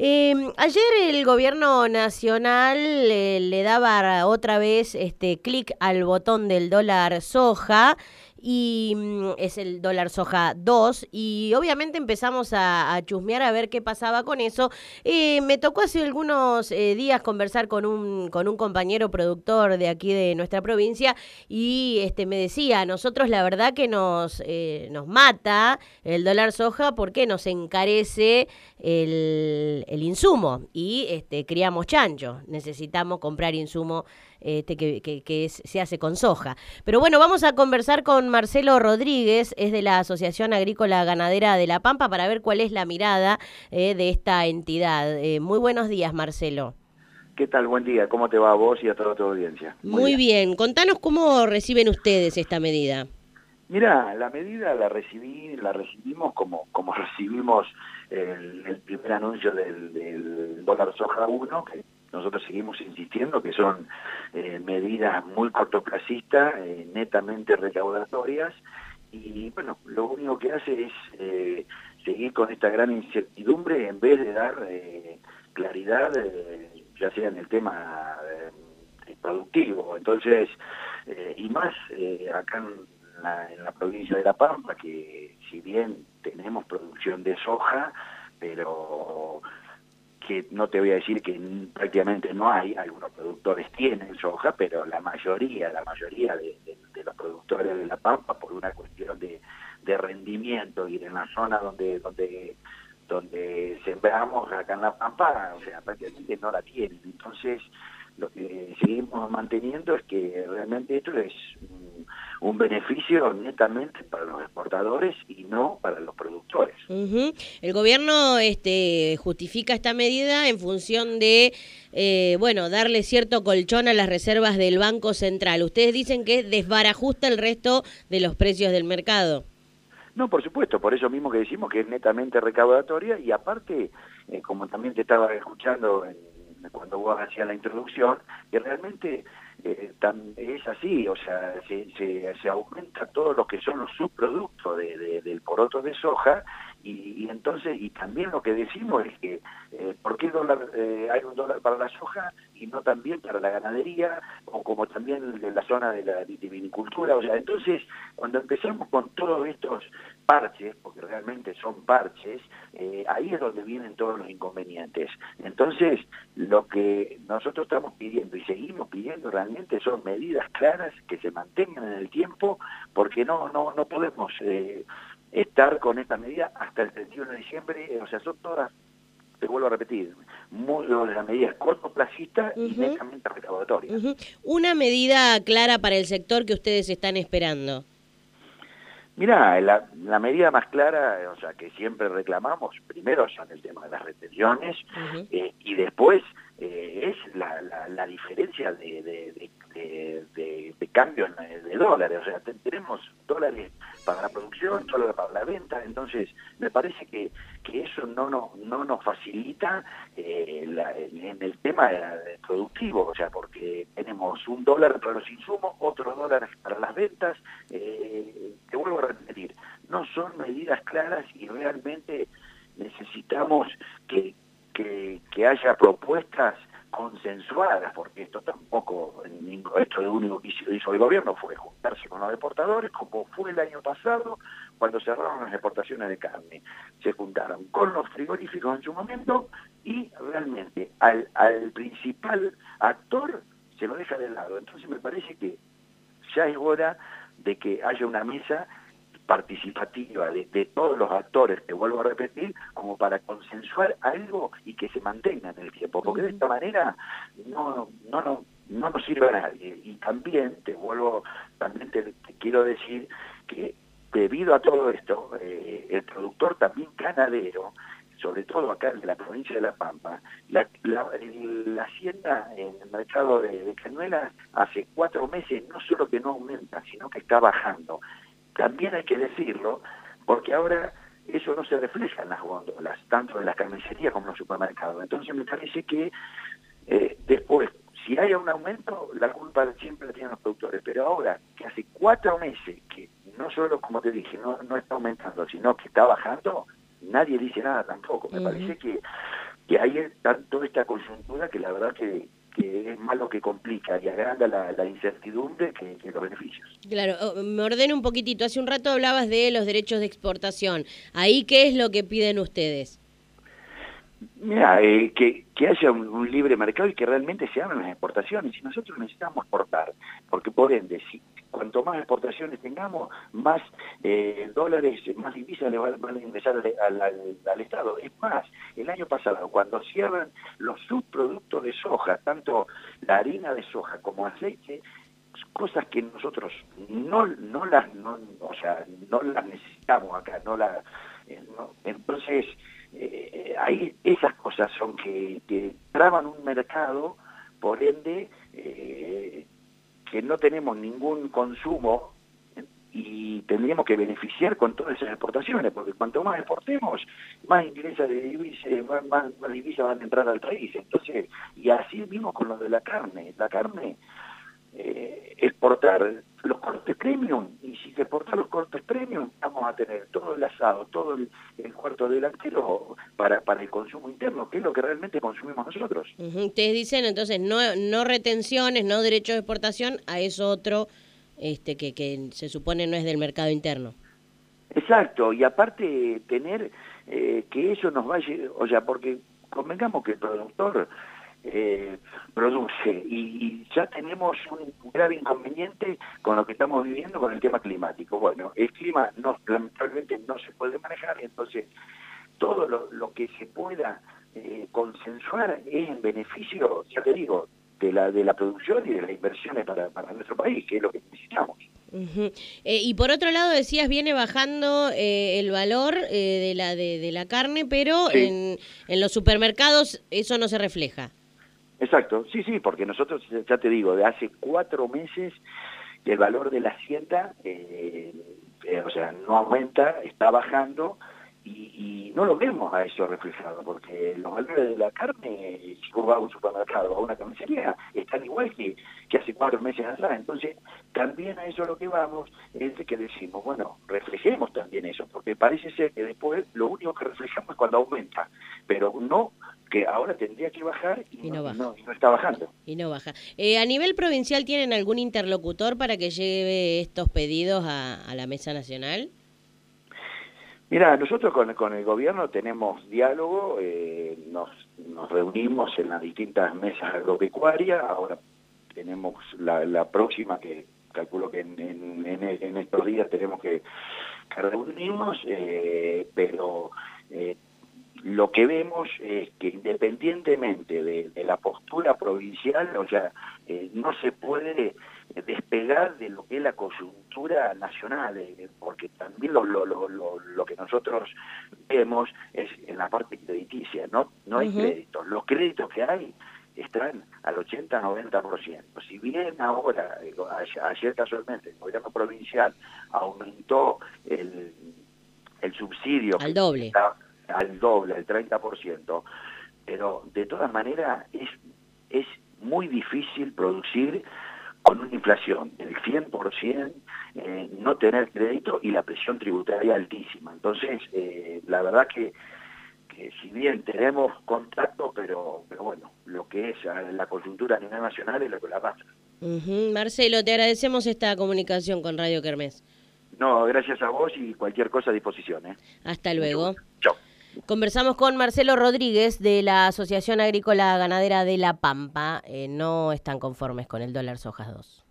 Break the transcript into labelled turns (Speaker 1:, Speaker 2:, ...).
Speaker 1: Eh, ayer el gobierno nacional eh, le daba otra vez este clic al botón del dólar soja y mm, es el dólar soja 2 y obviamente empezamos a, a chusmear a ver qué pasaba con eso. Me tocó hace algunos eh, días conversar con un, con un compañero productor de aquí de nuestra provincia y este me decía, nosotros la verdad que nos, eh, nos mata el dólar soja porque nos encarece el, el insumo y este, criamos chancho, necesitamos comprar insumo este, que, que, se hace con soja. Pero bueno, vamos a conversar con Marcelo Rodríguez, es de la Asociación Agrícola Ganadera de La Pampa, para ver cuál es la mirada eh, de esta entidad. Eh, muy buenos días, Marcelo.
Speaker 2: ¿Qué tal? Buen día. ¿Cómo te va a vos y a toda tu audiencia?
Speaker 1: Muy, Muy bien. bien. Contanos cómo reciben ustedes esta medida.
Speaker 2: Mira, la medida la recibí, la recibimos como, como recibimos el, el primer anuncio del, del dólar soja 1, que nosotros seguimos insistiendo que son eh, medidas muy cortoplacistas, eh, netamente recaudatorias, y bueno, lo único que hace es eh, seguir con esta gran incertidumbre en vez de dar claridad, ya sea en el tema productivo. Entonces, y más acá en la, en la provincia de La Pampa, que si bien tenemos producción de soja, pero que no te voy a decir que prácticamente no hay, algunos productores tienen soja, pero la mayoría, la mayoría de, los productores de La Pampa, por una cuestión de, de, rendimiento y en la zona donde, donde, donde sembramos acá en La Pampa, o sea, prácticamente no la tienen. Entonces, lo que seguimos manteniendo es que realmente esto es un, beneficio netamente para los exportadores y no para los productores.
Speaker 1: Uh -huh. El gobierno este, justifica esta medida en función de, eh, bueno, darle cierto colchón a las reservas del Banco Central. Ustedes dicen que desbarajusta el resto de los precios del mercado.
Speaker 2: No, por supuesto, por eso mismo que decimos que es netamente recaudatoria y aparte, eh, como también te estaba escuchando en cuando vos hacías la introducción, que realmente eh, es así, o sea, se, aumenta todo lo que son los subproductos de, de, del poroto de soja y, entonces, y también lo que decimos es que, eh, ¿por qué dólar, eh, hay un dólar para la soja y no también para la ganadería o como también en la zona de la vitivinicultura? O sea, entonces, cuando empezamos con todos estos parches, porque realmente son parches, eh, ahí es donde vienen todos los inconvenientes. Entonces, lo que nosotros estamos pidiendo y seguimos pidiendo realmente son medidas claras que se mantengan en el tiempo, porque no no no podemos eh, estar con esta medida hasta el 31 de diciembre, o sea, son todas te vuelvo a repetir, muy, la medida cortoplacista uh -huh. y netamente recaudatoria.
Speaker 1: Uh -huh. Una medida clara para el sector que ustedes están esperando.
Speaker 2: Mira, la, la, medida más clara, o sea, que siempre reclamamos, primero son el tema de las retenciones uh -huh. eh, y después eh, es la, la, la, diferencia de, de, de, de, cambio de dólares. O sea, tenemos dólares para la producción, dólares para la venta, entonces me parece que, que eso no, no, no nos facilita eh, la, en el tema productivo, o sea, porque tenemos un dólar para los insumos, otro dólar para las ventas, eh, te vuelvo a repetir, no son medidas claras y realmente necesitamos que que, haya propuestas consensuadas, porque esto tampoco, esto lo único que hizo el gobierno fue juntarse con los exportadores, como fue el año pasado, cuando cerraron las exportaciones de carne. Se juntaron con los frigoríficos en su momento y realmente al, al principal actor se lo deja de lado. Entonces me parece que ya es hora de que haya una mesa participativa de, de, todos los actores, te vuelvo a repetir, como para consensuar algo y que se mantenga en el tiempo, porque de esta manera no, no, no, no nos sirve a nadie. Y también, te vuelvo, también te, te quiero decir que debido a todo esto, eh, el productor también ganadero, sobre todo acá en la provincia de La Pampa, la, la, la hacienda en el mercado de, de hace cuatro meses no solo que no aumenta, sino que está bajando también hay que decirlo, porque ahora eso no se refleja en las góndolas, tanto en las carnicerías como en los supermercados. Entonces me parece que eh, después, si hay un aumento, la culpa siempre la tienen los productores, pero ahora que hace cuatro meses que no solo, como te dije, no, no está aumentando, sino que está bajando, nadie dice nada tampoco. Me uh -huh. parece que que hay toda esta coyuntura que la verdad que, es más lo que complica y agranda la, incertidumbre que, los beneficios.
Speaker 1: Claro, oh, me ordeno un poquitito. Hace un rato hablabas de los derechos de exportación. ¿Ahí qué es lo que piden ustedes?
Speaker 2: Mira, eh, que, que haya un, libre mercado y que realmente se abran las exportaciones. Y nosotros necesitamos exportar, porque por ende, si, cuanto más exportaciones tengamos, más eh, dólares, más divisas le van, a ingresar al, Estado. Es más, el año pasado, cuando cierran los subproductos de soja, tanto la harina de soja como aceite, cosas que nosotros no, no las no, o sea, no las necesitamos acá, no la eh, entonces eh, ahí esas cosas son que, traban un mercado, por ende eh, que no tenemos ningún consumo y tendríamos que beneficiar con todas esas exportaciones, porque cuanto más exportemos, más ingresos de divisas, más, más divisas van a entrar al país. Entonces, y así mismo con lo de la carne. La carne, eh, exportar los cortes premium, y si se exportar los cortes premium, vamos a tener todo el asado, todo el, cuarto delantero para, para el consumo interno, que es lo que realmente consumimos nosotros.
Speaker 1: Ustedes dicen entonces no, no retenciones, no derechos de exportación, a eso otro este, que, que se supone no es del mercado interno.
Speaker 2: Exacto, y aparte tener eh, que eso nos vaya, o sea, porque convengamos que el productor eh, produce y, ya tenemos un grave inconveniente con lo que estamos viviendo con el tema climático. Bueno, el clima no, lamentablemente no se puede manejar, entonces todo lo, que se pueda eh, consensuar es en beneficio, ya te digo, de la, de la producción y de las inversiones para, para nuestro país, que es lo que necesitamos.
Speaker 1: eh, y por otro lado decías viene bajando eh, el valor eh, de la de, de, la carne, pero en, en los supermercados eso no se refleja.
Speaker 2: Exacto, sí, sí, porque nosotros, ya te digo, de hace cuatro meses el valor de la hacienda, eh, eh, o sea, no aumenta, está bajando y, no lo vemos a eso reflejado, porque los valores de la carne, si vos vas a un supermercado o a una carnicería, están igual que, que hace cuatro meses atrás. Entonces, también a eso lo que vamos es de que decimos, bueno, reflejemos también eso, porque parece ser que después lo único que reflejamos es cuando aumenta, pero no que ahora tendría que bajar y, no, está bajando.
Speaker 1: Y no baja. Eh, ¿A nivel provincial tienen algún interlocutor para que lleve estos pedidos a, la mesa nacional?
Speaker 2: Mira, nosotros con, el gobierno tenemos diálogo, eh, nos, reunimos en las distintas mesas agropecuarias, ahora tenemos la, próxima que calculo que en, estos días tenemos que, reunirnos, eh, pero lo que vemos es que independientemente de, la postura provincial, o sea, eh, no se puede despegar de lo que es la coyuntura nacional, eh, porque también lo, lo, lo, lo, que nosotros vemos es en la parte crediticia, no, no hay créditos, los créditos que hay están al 80-90%. Si bien ahora, eh, ayer casualmente, el gobierno provincial aumentó el, el subsidio...
Speaker 1: Al doble.
Speaker 2: al doble, al 30%, pero de todas maneras es, es muy difícil producir con una inflación del 100%, eh, no tener crédito y la presión tributaria altísima. Entonces, eh, la verdad que, que si bien tenemos contacto, pero, pero bueno, lo que es la coyuntura a nivel nacional es lo que la pasa.
Speaker 1: Marcelo, te agradecemos esta comunicación con Radio Kermés.
Speaker 2: No, gracias a vos y cualquier cosa a disposición. ¿eh?
Speaker 1: Hasta luego. Conversamos con Marcelo Rodríguez de la Asociación Agrícola Ganadera de La Pampa. Eh, no están conformes con el dólar sojas 2.